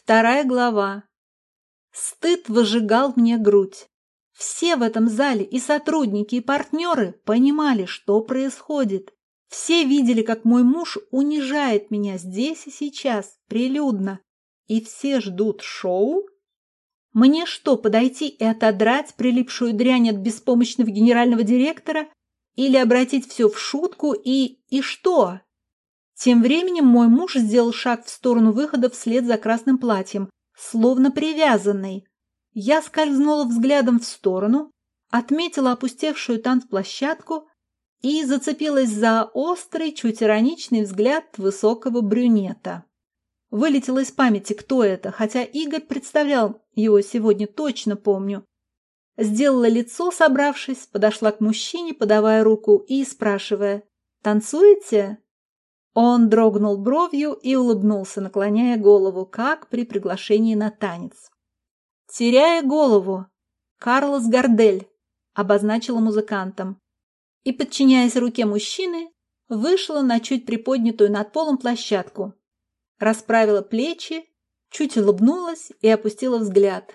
Вторая глава. Стыд выжигал мне грудь. Все в этом зале, и сотрудники, и партнеры, понимали, что происходит. Все видели, как мой муж унижает меня здесь и сейчас, прилюдно. И все ждут шоу? Мне что, подойти и отодрать прилипшую дрянь от беспомощного генерального директора? Или обратить все в шутку и... и что? Тем временем мой муж сделал шаг в сторону выхода вслед за красным платьем, словно привязанный. Я скользнула взглядом в сторону, отметила опустевшую танцплощадку и зацепилась за острый, чуть ироничный взгляд высокого брюнета. Вылетело из памяти, кто это, хотя Игорь представлял его сегодня, точно помню. Сделала лицо, собравшись, подошла к мужчине, подавая руку и спрашивая «Танцуете?» Он дрогнул бровью и улыбнулся, наклоняя голову, как при приглашении на танец. «Теряя голову, Карлос Гордель», — обозначила музыкантом, и, подчиняясь руке мужчины, вышла на чуть приподнятую над полом площадку, расправила плечи, чуть улыбнулась и опустила взгляд.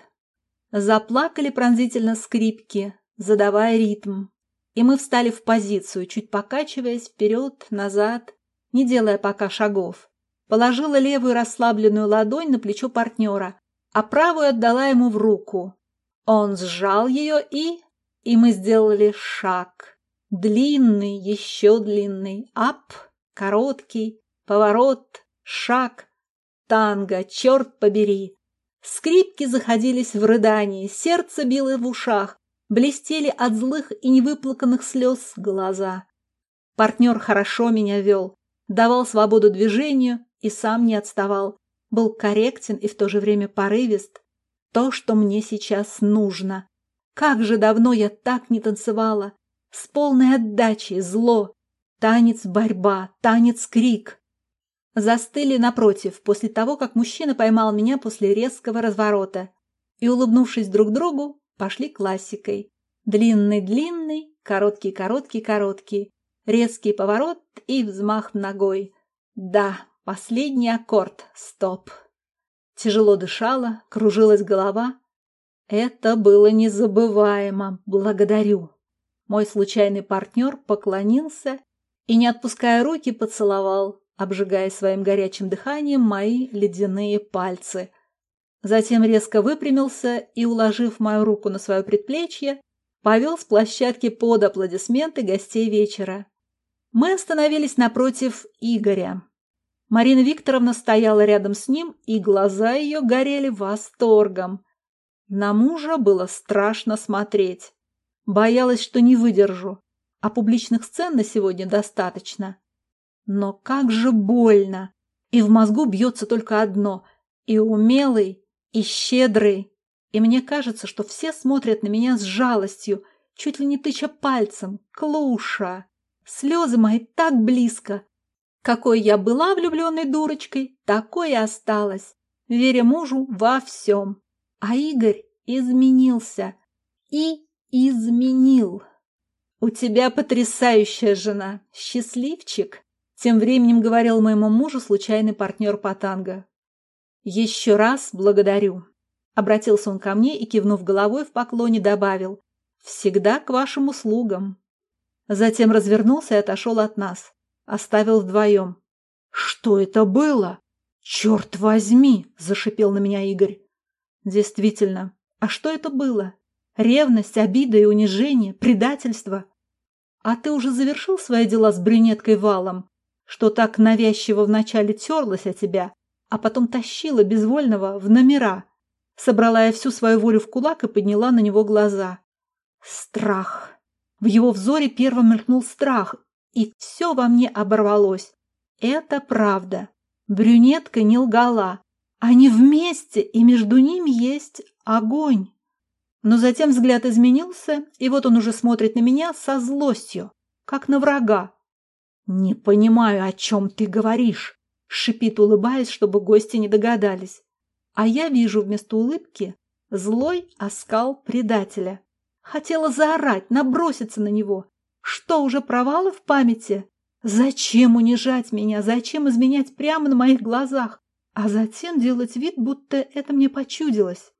Заплакали пронзительно скрипки, задавая ритм, и мы встали в позицию, чуть покачиваясь вперед, назад, не делая пока шагов. Положила левую расслабленную ладонь на плечо партнера, а правую отдала ему в руку. Он сжал ее и... И мы сделали шаг. Длинный, еще длинный. Ап, короткий, поворот, шаг. Танго, черт побери. Скрипки заходились в рыдании, сердце било в ушах, блестели от злых и невыплаканных слез глаза. Партнер хорошо меня вел, давал свободу движению и сам не отставал, был корректен и в то же время порывист. То, что мне сейчас нужно. Как же давно я так не танцевала! С полной отдачей, зло, танец-борьба, танец-крик. Застыли напротив, после того, как мужчина поймал меня после резкого разворота. И, улыбнувшись друг другу, пошли классикой. Длинный-длинный, короткий-короткий-короткий. Резкий поворот и взмах ногой. Да, последний аккорд. Стоп. Тяжело дышала, кружилась голова. Это было незабываемо. Благодарю. Мой случайный партнер поклонился и, не отпуская руки, поцеловал, обжигая своим горячим дыханием мои ледяные пальцы. Затем резко выпрямился и, уложив мою руку на свое предплечье, повел с площадки под аплодисменты гостей вечера. Мы остановились напротив Игоря. Марина Викторовна стояла рядом с ним, и глаза ее горели восторгом. На мужа было страшно смотреть. Боялась, что не выдержу, а публичных сцен на сегодня достаточно. Но как же больно! И в мозгу бьется только одно – и умелый, и щедрый. И мне кажется, что все смотрят на меня с жалостью, чуть ли не тыча пальцем. Клуша! Слезы мои так близко. Какой я была влюбленной дурочкой, такой и осталась, веря мужу во всем. А Игорь изменился. И изменил. У тебя потрясающая жена, счастливчик, тем временем говорил моему мужу случайный партнер по танго. Еще раз благодарю. Обратился он ко мне и, кивнув головой в поклоне, добавил. Всегда к вашим услугам. Затем развернулся и отошел от нас. Оставил вдвоем. «Что это было?» «Черт возьми!» – зашипел на меня Игорь. «Действительно, а что это было? Ревность, обида и унижение, предательство? А ты уже завершил свои дела с брюнеткой Валом, что так навязчиво вначале терлась о тебя, а потом тащила безвольного в номера?» Собрала я всю свою волю в кулак и подняла на него глаза. Страх. В его взоре первым мелькнул страх, и все во мне оборвалось. Это правда. Брюнетка не лгала. Они вместе, и между ними есть огонь. Но затем взгляд изменился, и вот он уже смотрит на меня со злостью, как на врага. «Не понимаю, о чем ты говоришь», — шипит, улыбаясь, чтобы гости не догадались. А я вижу вместо улыбки злой оскал предателя. Хотела заорать, наброситься на него. Что, уже провалы в памяти? Зачем унижать меня? Зачем изменять прямо на моих глазах? а затем делать вид, будто это мне почудилось.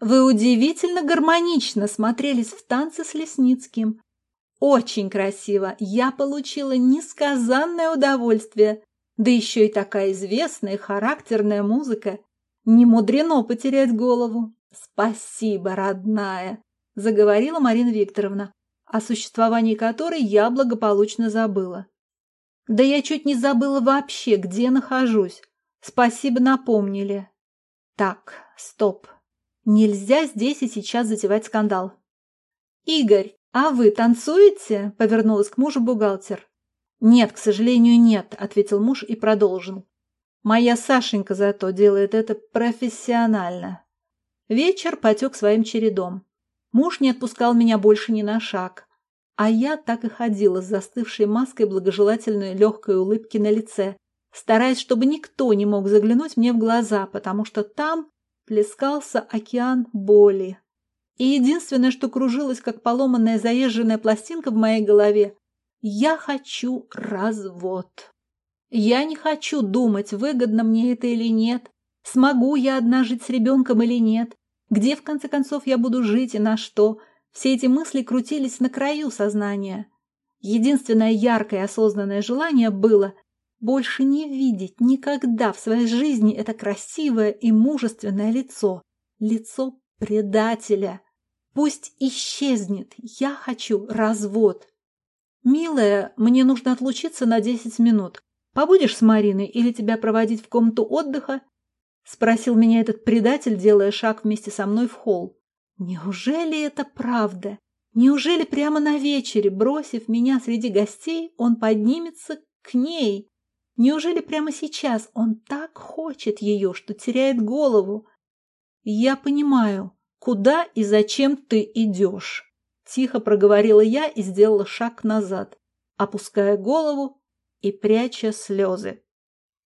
Вы удивительно гармонично смотрелись в танце с Лесницким. Очень красиво. Я получила несказанное удовольствие. Да еще и такая известная характерная музыка. Не мудрено потерять голову. Спасибо, родная, заговорила Марина Викторовна, о существовании которой я благополучно забыла. Да я чуть не забыла вообще, где нахожусь. Спасибо, напомнили. Так, стоп. Нельзя здесь и сейчас затевать скандал. Игорь, а вы танцуете? Повернулась к мужу бухгалтер. Нет, к сожалению, нет, ответил муж и продолжил. Моя Сашенька зато делает это профессионально. Вечер потек своим чередом. Муж не отпускал меня больше ни на шаг. А я так и ходила с застывшей маской благожелательной легкой улыбки на лице, стараясь, чтобы никто не мог заглянуть мне в глаза, потому что там плескался океан боли. И единственное, что кружилось, как поломанная заезженная пластинка в моей голове, я хочу развод. Я не хочу думать, выгодно мне это или нет, смогу я одна жить с ребенком или нет, где, в конце концов, я буду жить и на что – все эти мысли крутились на краю сознания. Единственное яркое осознанное желание было больше не видеть никогда в своей жизни это красивое и мужественное лицо. Лицо предателя. Пусть исчезнет. Я хочу развод. «Милая, мне нужно отлучиться на десять минут. Побудешь с Мариной или тебя проводить в комнату отдыха?» — спросил меня этот предатель, делая шаг вместе со мной в холл. Неужели это правда? Неужели прямо на вечере, бросив меня среди гостей, он поднимется к ней? Неужели прямо сейчас он так хочет ее, что теряет голову? Я понимаю, куда и зачем ты идешь. Тихо проговорила я и сделала шаг назад, опуская голову и пряча слезы.